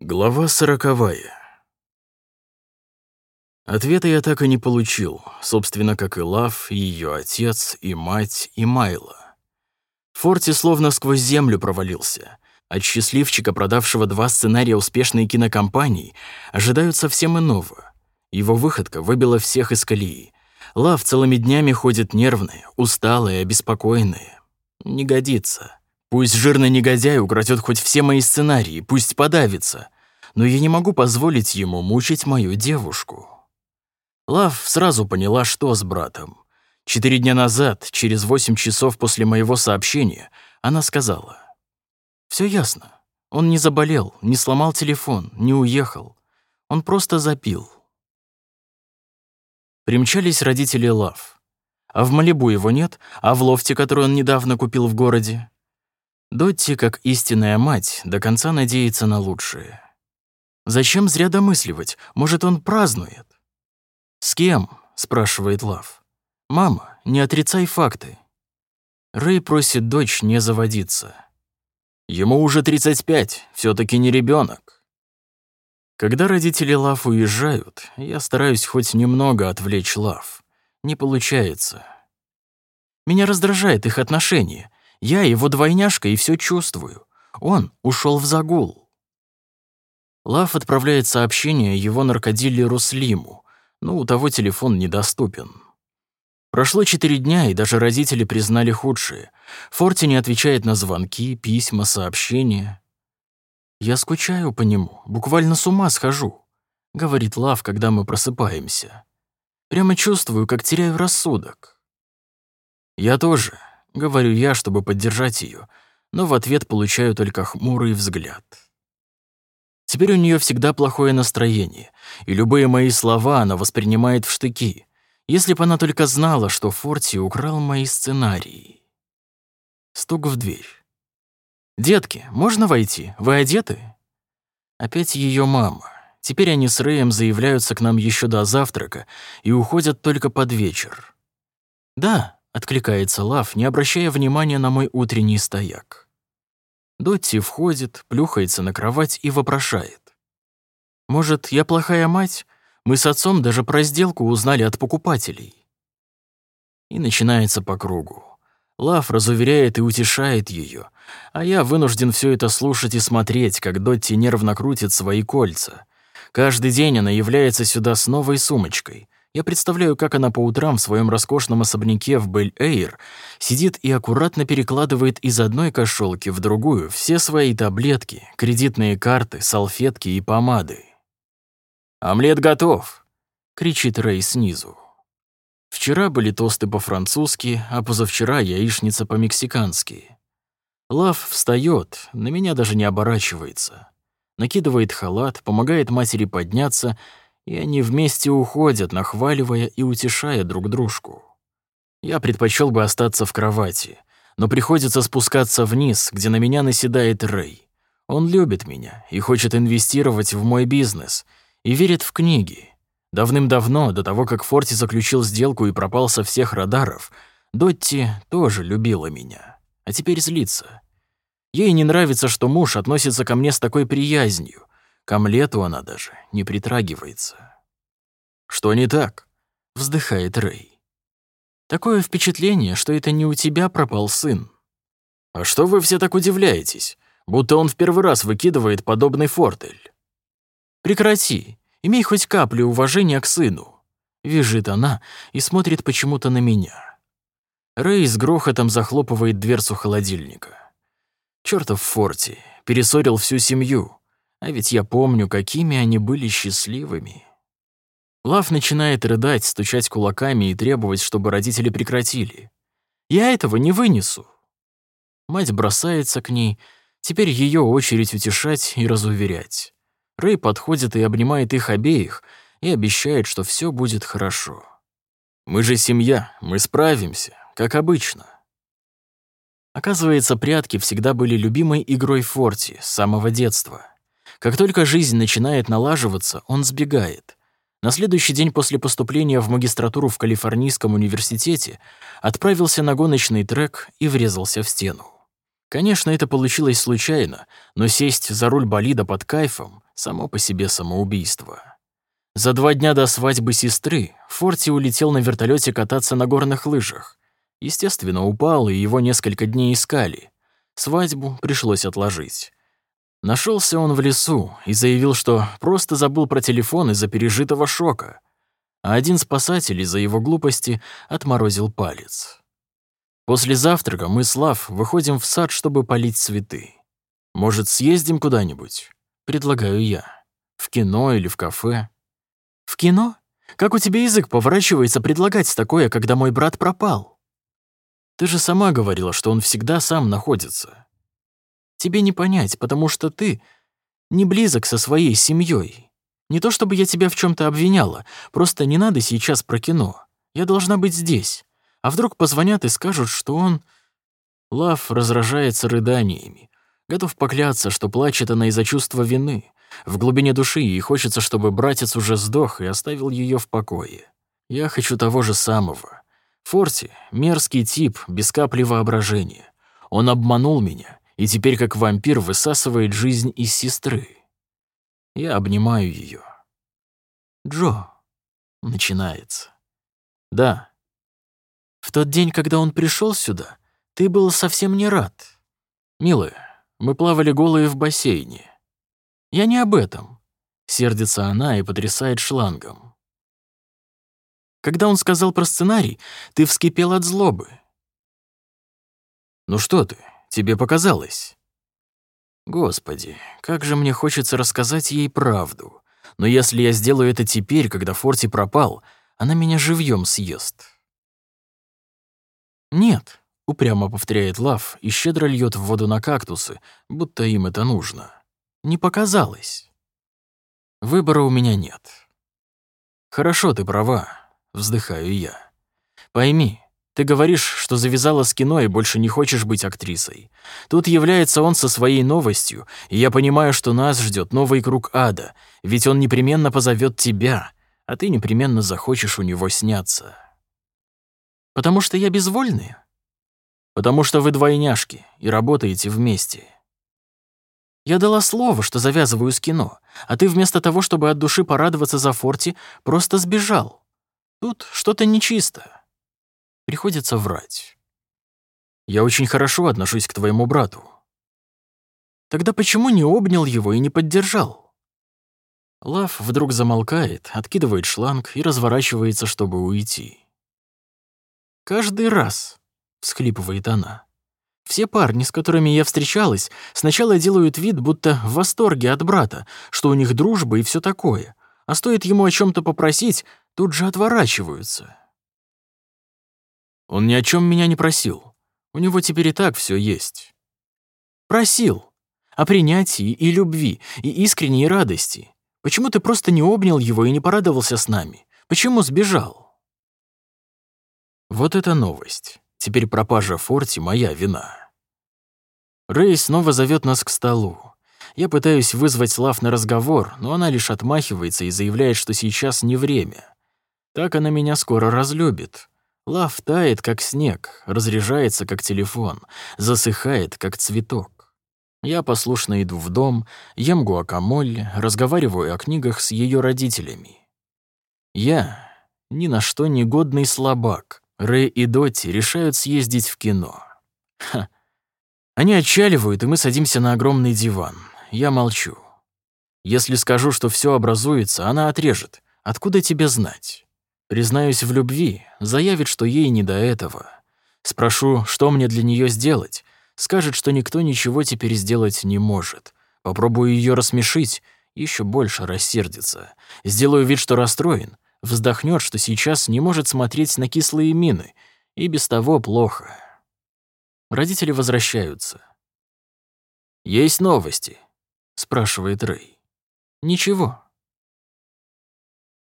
Глава сороковая. Ответа я так и не получил, собственно, как и Лав, и ее отец, и мать, и Майла. Форти словно сквозь землю провалился. От счастливчика, продавшего два сценария успешной кинокомпании, ожидают совсем иного. Его выходка выбила всех из колеи. Лав целыми днями ходит нервная, усталая, обеспокоенная. Не годится. Пусть жирный негодяй украдет хоть все мои сценарии, пусть подавится. Но я не могу позволить ему мучить мою девушку. Лав сразу поняла, что с братом. Четыре дня назад, через восемь часов после моего сообщения, она сказала. «Все ясно. Он не заболел, не сломал телефон, не уехал. Он просто запил». Примчались родители Лав. А в Малибу его нет, а в лофте, который он недавно купил в городе, Дотти, как истинная мать, до конца надеется на лучшее. Зачем зря домысливать? Может, он празднует? «С кем?» — спрашивает Лав. «Мама, не отрицай факты». Рэй просит дочь не заводиться. Ему уже 35, все таки не ребенок. Когда родители Лав уезжают, я стараюсь хоть немного отвлечь Лав. Не получается. Меня раздражает их отношение. Я его двойняшка и все чувствую. Он ушел в загул. Лав отправляет сообщение его наркодилеру Слиму, но у того телефон недоступен. Прошло четыре дня, и даже родители признали худшее. Форти не отвечает на звонки, письма, сообщения. «Я скучаю по нему, буквально с ума схожу», — говорит Лав, когда мы просыпаемся. «Прямо чувствую, как теряю рассудок». «Я тоже», Говорю я, чтобы поддержать ее, но в ответ получаю только хмурый взгляд. Теперь у нее всегда плохое настроение, и любые мои слова она воспринимает в штыки. Если бы она только знала, что Форти украл мои сценарии. Стук в дверь. «Детки, можно войти? Вы одеты?» Опять ее мама. Теперь они с Рэем заявляются к нам еще до завтрака и уходят только под вечер. «Да», Откликается Лав, не обращая внимания на мой утренний стояк. Дотти входит, плюхается на кровать и вопрошает. «Может, я плохая мать? Мы с отцом даже про сделку узнали от покупателей». И начинается по кругу. Лав разуверяет и утешает ее, а я вынужден все это слушать и смотреть, как Дотти нервно крутит свои кольца. Каждый день она является сюда с новой сумочкой. Я представляю, как она по утрам в своем роскошном особняке в Бель-Эйр сидит и аккуратно перекладывает из одной кошелки в другую все свои таблетки, кредитные карты, салфетки и помады. «Омлет готов!» — кричит Рэй снизу. Вчера были тосты по-французски, а позавчера яичница по-мексикански. Лав встает, на меня даже не оборачивается. Накидывает халат, помогает матери подняться — и они вместе уходят, нахваливая и утешая друг дружку. Я предпочел бы остаться в кровати, но приходится спускаться вниз, где на меня наседает Рэй. Он любит меня и хочет инвестировать в мой бизнес, и верит в книги. Давным-давно, до того, как Форти заключил сделку и пропал со всех радаров, Дотти тоже любила меня, а теперь злится. Ей не нравится, что муж относится ко мне с такой приязнью, к омлету она даже не притрагивается. «Что не так?» — вздыхает Рэй. «Такое впечатление, что это не у тебя пропал сын». «А что вы все так удивляетесь? Будто он в первый раз выкидывает подобный фортель». «Прекрати, имей хоть каплю уважения к сыну», — визжит она и смотрит почему-то на меня. Рэй с грохотом захлопывает дверцу холодильника. Чёртов Форти перессорил всю семью, а ведь я помню, какими они были счастливыми. Лав начинает рыдать, стучать кулаками и требовать, чтобы родители прекратили. Я этого не вынесу. Мать бросается к ней. Теперь ее очередь утешать и разуверять. Рэй подходит и обнимает их обеих и обещает, что все будет хорошо. «Мы же семья, мы справимся, как обычно». Оказывается, прятки всегда были любимой игрой Форти с самого детства. Как только жизнь начинает налаживаться, он сбегает. На следующий день после поступления в магистратуру в Калифорнийском университете отправился на гоночный трек и врезался в стену. Конечно, это получилось случайно, но сесть за руль болида под кайфом — само по себе самоубийство. За два дня до свадьбы сестры Форти улетел на вертолете кататься на горных лыжах. Естественно, упал, и его несколько дней искали. Свадьбу пришлось отложить. Нашелся он в лесу и заявил, что просто забыл про телефон из-за пережитого шока. А один спасатель из-за его глупости отморозил палец. После завтрака мы с Лав выходим в сад, чтобы полить цветы. Может, съездим куда-нибудь? Предлагаю я. В кино или в кафе. В кино? Как у тебя язык поворачивается предлагать такое, когда мой брат пропал? Ты же сама говорила, что он всегда сам находится. Тебе не понять, потому что ты не близок со своей семьей. Не то чтобы я тебя в чем то обвиняла, просто не надо сейчас про кино. Я должна быть здесь. А вдруг позвонят и скажут, что он... Лав разражается рыданиями. Готов покляться, что плачет она из-за чувства вины. В глубине души ей хочется, чтобы братец уже сдох и оставил ее в покое. Я хочу того же самого. Форти — мерзкий тип, без капли воображения. Он обманул меня и теперь как вампир высасывает жизнь из сестры. Я обнимаю ее. «Джо», — начинается. «Да». «В тот день, когда он пришел сюда, ты был совсем не рад. Милая, мы плавали голые в бассейне. Я не об этом». Сердится она и потрясает шлангом. Когда он сказал про сценарий, ты вскипел от злобы. «Ну что ты, Тебе показалось. Господи, как же мне хочется рассказать ей правду. Но если я сделаю это теперь, когда Форти пропал, она меня живьем съест. Нет, упрямо повторяет Лав и щедро льет в воду на кактусы, будто им это нужно. Не показалось. Выбора у меня нет. Хорошо, ты права, вздыхаю я. Пойми, ты говоришь, что завязала с кино и больше не хочешь быть актрисой. Тут является он со своей новостью, и я понимаю, что нас ждет новый круг ада, ведь он непременно позовет тебя, а ты непременно захочешь у него сняться. Потому что я безвольная? Потому что вы двойняшки и работаете вместе. Я дала слово, что завязываю с кино, а ты вместо того, чтобы от души порадоваться за Форти, просто сбежал. Тут что-то нечисто. Приходится врать. Я очень хорошо отношусь к твоему брату. Тогда почему не обнял его и не поддержал? Лав вдруг замолкает, откидывает шланг и разворачивается, чтобы уйти. «Каждый раз», — всхлипывает она. «Все парни, с которыми я встречалась, сначала делают вид, будто в восторге от брата, что у них дружба и все такое, а стоит ему о чем то попросить, тут же отворачиваются. Он ни о чем меня не просил. У него теперь и так все есть. Просил. О принятии и любви, и искренней радости. Почему ты просто не обнял его и не порадовался с нами? Почему сбежал? Вот это новость. Теперь пропажа Форти — моя вина. Рэй снова зовет нас к столу. Я пытаюсь вызвать Лав на разговор, но она лишь отмахивается и заявляет, что сейчас не время. Так она меня скоро разлюбит. Лав тает, как снег, разряжается, как телефон, засыхает, как цветок. Я послушно иду в дом, ем гуакамоль, разговариваю о книгах с ее родителями. Я ни на что не годный слабак. Рэй и Дотти решают съездить в кино. Ха. Они отчаливают, и мы садимся на огромный диван. Я молчу. Если скажу, что все образуется, она отрежет. Откуда тебе знать? Признаюсь в любви, заявит, что ей не до этого. Спрошу, что мне для нее сделать. Скажет, что никто ничего теперь сделать не может. Попробую ее рассмешить, еще больше рассердится. Сделаю вид, что расстроен. Вздохнет, что сейчас не может смотреть на кислые мины. И без того плохо. Родители возвращаются. «Есть новости?» — спрашивает Рэй. «Ничего»,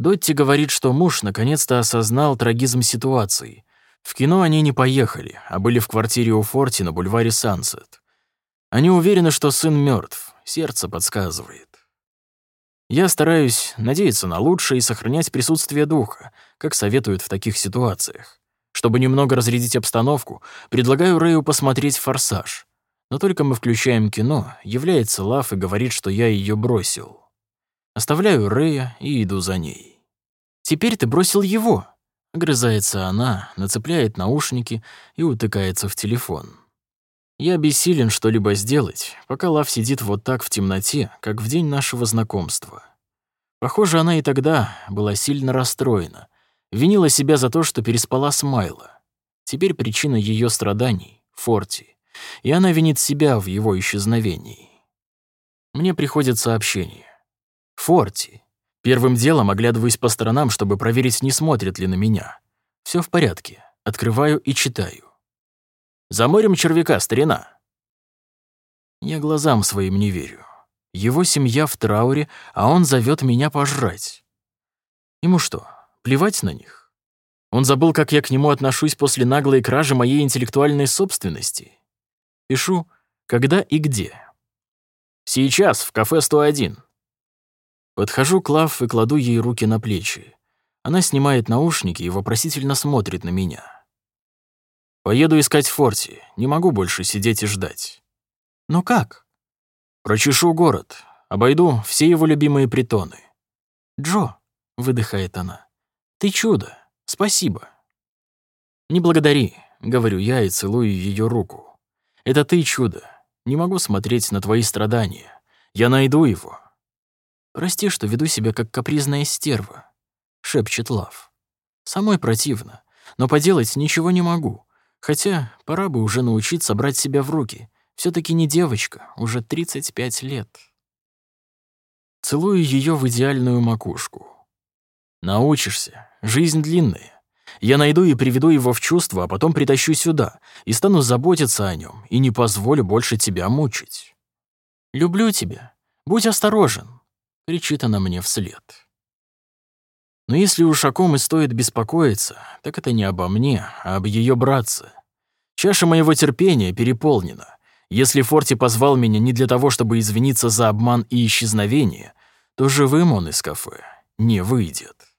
Дотти говорит, что муж наконец-то осознал трагизм ситуации. В кино они не поехали, а были в квартире у Форти на бульваре Сансет. Они уверены, что сын мертв, сердце подсказывает. Я стараюсь надеяться на лучшее и сохранять присутствие духа, как советуют в таких ситуациях. Чтобы немного разрядить обстановку, предлагаю Рэю посмотреть «Форсаж». Но только мы включаем кино, является Лав и говорит, что я ее бросил. Оставляю Рэя и иду за ней. «Теперь ты бросил его», — огрызается она, нацепляет наушники и утыкается в телефон. Я бессилен что-либо сделать, пока Лав сидит вот так в темноте, как в день нашего знакомства. Похоже, она и тогда была сильно расстроена, винила себя за то, что переспала с Майло. Теперь причина ее страданий — Форти, и она винит себя в его исчезновении. Мне приходит сообщение. Форти. Первым делом оглядываюсь по сторонам, чтобы проверить, не смотрит ли на меня. Все в порядке. Открываю и читаю. За морем червяка, старина!» Я глазам своим не верю. Его семья в трауре, а он зовет меня пожрать. Ему что, плевать на них? Он забыл, как я к нему отношусь после наглой кражи моей интеллектуальной собственности. Пишу, когда и где. Сейчас, в кафе 101. Подхожу к Лав и кладу ей руки на плечи. Она снимает наушники и вопросительно смотрит на меня. Поеду искать Форти. Не могу больше сидеть и ждать. Но как? Прочешу город. Обойду все его любимые притоны. Джо, выдыхает она. Ты чудо. Спасибо. Не благодари, говорю я и целую ее руку. Это ты чудо. Не могу смотреть на твои страдания. Я найду его. Прости, что веду себя как капризная стерва, шепчет Лав. Самой противно, но поделать ничего не могу. Хотя пора бы уже научиться брать себя в руки. все таки не девочка, уже 35 лет. Целую ее в идеальную макушку. Научишься. Жизнь длинная. Я найду и приведу его в чувство, а потом притащу сюда и стану заботиться о нем и не позволю больше тебя мучить. «Люблю тебя. Будь осторожен», — кричит она мне вслед. Но если уж о ком и стоит беспокоиться, так это не обо мне, а об ее братце. Чаша моего терпения переполнена. Если Форти позвал меня не для того, чтобы извиниться за обман и исчезновение, то живым он из кафе не выйдет.